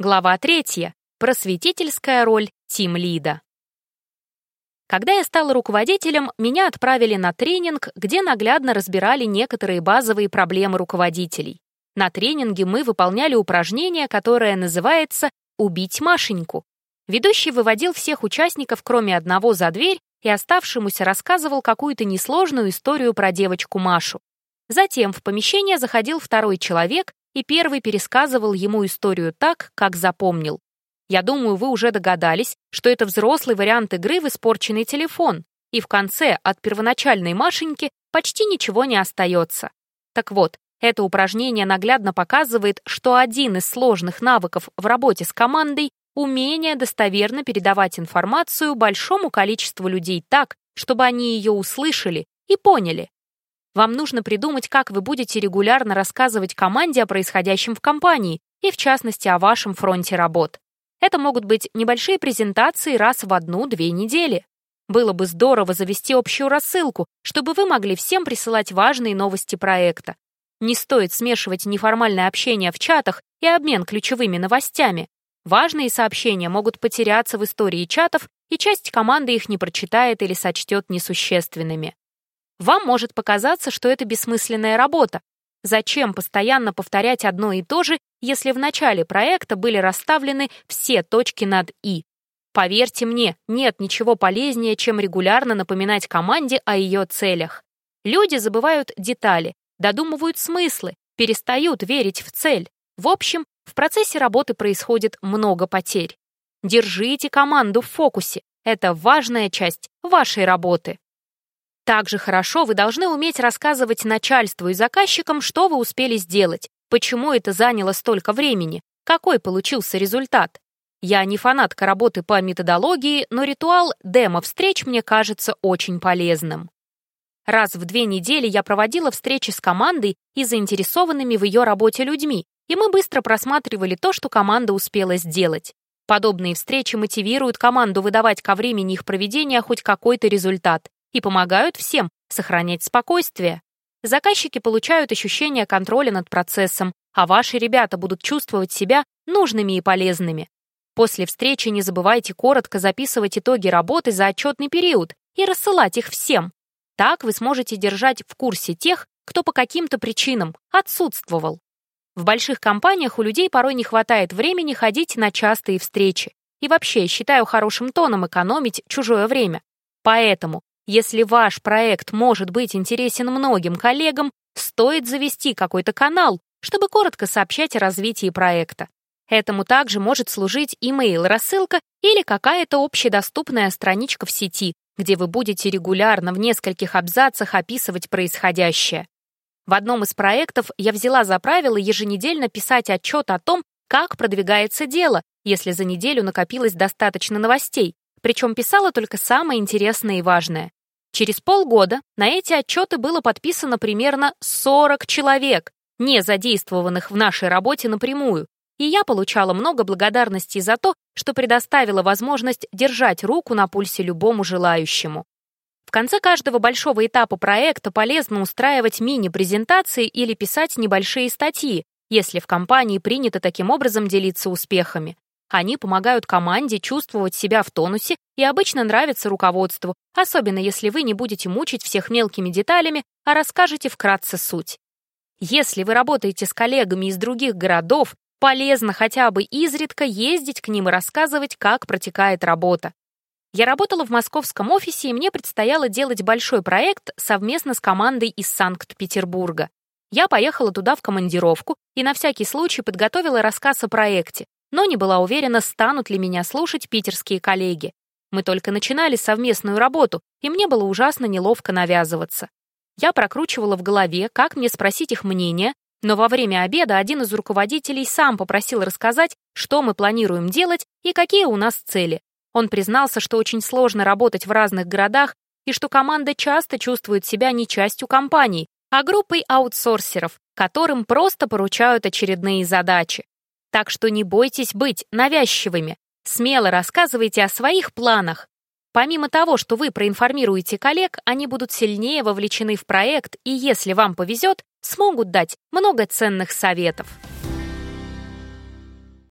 Глава третья. Просветительская роль тим-лида. Когда я стала руководителем, меня отправили на тренинг, где наглядно разбирали некоторые базовые проблемы руководителей. На тренинге мы выполняли упражнение, которое называется «Убить Машеньку». Ведущий выводил всех участников, кроме одного, за дверь и оставшемуся рассказывал какую-то несложную историю про девочку Машу. Затем в помещение заходил второй человек и первый пересказывал ему историю так, как запомнил. Я думаю, вы уже догадались, что это взрослый вариант игры в испорченный телефон, и в конце от первоначальной Машеньки почти ничего не остается. Так вот, это упражнение наглядно показывает, что один из сложных навыков в работе с командой — умение достоверно передавать информацию большому количеству людей так, чтобы они ее услышали и поняли. Вам нужно придумать, как вы будете регулярно рассказывать команде о происходящем в компании и, в частности, о вашем фронте работ. Это могут быть небольшие презентации раз в одну-две недели. Было бы здорово завести общую рассылку, чтобы вы могли всем присылать важные новости проекта. Не стоит смешивать неформальное общение в чатах и обмен ключевыми новостями. Важные сообщения могут потеряться в истории чатов, и часть команды их не прочитает или сочтет несущественными. Вам может показаться, что это бессмысленная работа. Зачем постоянно повторять одно и то же, если в начале проекта были расставлены все точки над «и»? Поверьте мне, нет ничего полезнее, чем регулярно напоминать команде о ее целях. Люди забывают детали, додумывают смыслы, перестают верить в цель. В общем, в процессе работы происходит много потерь. Держите команду в фокусе. Это важная часть вашей работы. Также хорошо вы должны уметь рассказывать начальству и заказчикам, что вы успели сделать, почему это заняло столько времени, какой получился результат. Я не фанатка работы по методологии, но ритуал демо-встреч мне кажется очень полезным. Раз в две недели я проводила встречи с командой и заинтересованными в ее работе людьми, и мы быстро просматривали то, что команда успела сделать. Подобные встречи мотивируют команду выдавать ко времени их проведения хоть какой-то результат, и помогают всем сохранять спокойствие. Заказчики получают ощущение контроля над процессом, а ваши ребята будут чувствовать себя нужными и полезными. После встречи не забывайте коротко записывать итоги работы за отчетный период и рассылать их всем. Так вы сможете держать в курсе тех, кто по каким-то причинам отсутствовал. В больших компаниях у людей порой не хватает времени ходить на частые встречи. И вообще, считаю хорошим тоном экономить чужое время. Поэтому если ваш проект может быть интересен многим коллегам, стоит завести какой-то канал, чтобы коротко сообщать о развитии проекта. Этому также может служить email-рассылка или какая-то общедоступная страничка в сети, где вы будете регулярно в нескольких абзацах описывать происходящее. В одном из проектов я взяла за правило еженедельно писать отчет о том, как продвигается дело, если за неделю накопилось достаточно новостей, причем писала только самое интересное и важное. Через полгода на эти отчеты было подписано примерно 40 человек, не задействованных в нашей работе напрямую, и я получала много благодарностей за то, что предоставила возможность держать руку на пульсе любому желающему. В конце каждого большого этапа проекта полезно устраивать мини-презентации или писать небольшие статьи, если в компании принято таким образом делиться успехами. Они помогают команде чувствовать себя в тонусе и обычно нравятся руководству, особенно если вы не будете мучить всех мелкими деталями, а расскажете вкратце суть. Если вы работаете с коллегами из других городов, полезно хотя бы изредка ездить к ним и рассказывать, как протекает работа. Я работала в московском офисе, и мне предстояло делать большой проект совместно с командой из Санкт-Петербурга. Я поехала туда в командировку и на всякий случай подготовила рассказ о проекте, но не была уверена, станут ли меня слушать питерские коллеги. Мы только начинали совместную работу, и мне было ужасно неловко навязываться. Я прокручивала в голове, как мне спросить их мнение, но во время обеда один из руководителей сам попросил рассказать, что мы планируем делать и какие у нас цели. Он признался, что очень сложно работать в разных городах и что команда часто чувствует себя не частью компании, а группой аутсорсеров, которым просто поручают очередные задачи. Так что не бойтесь быть навязчивыми. Смело рассказывайте о своих планах. Помимо того, что вы проинформируете коллег, они будут сильнее вовлечены в проект и, если вам повезет, смогут дать много ценных советов.